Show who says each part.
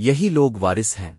Speaker 1: یہی لوگ وارث ہیں۔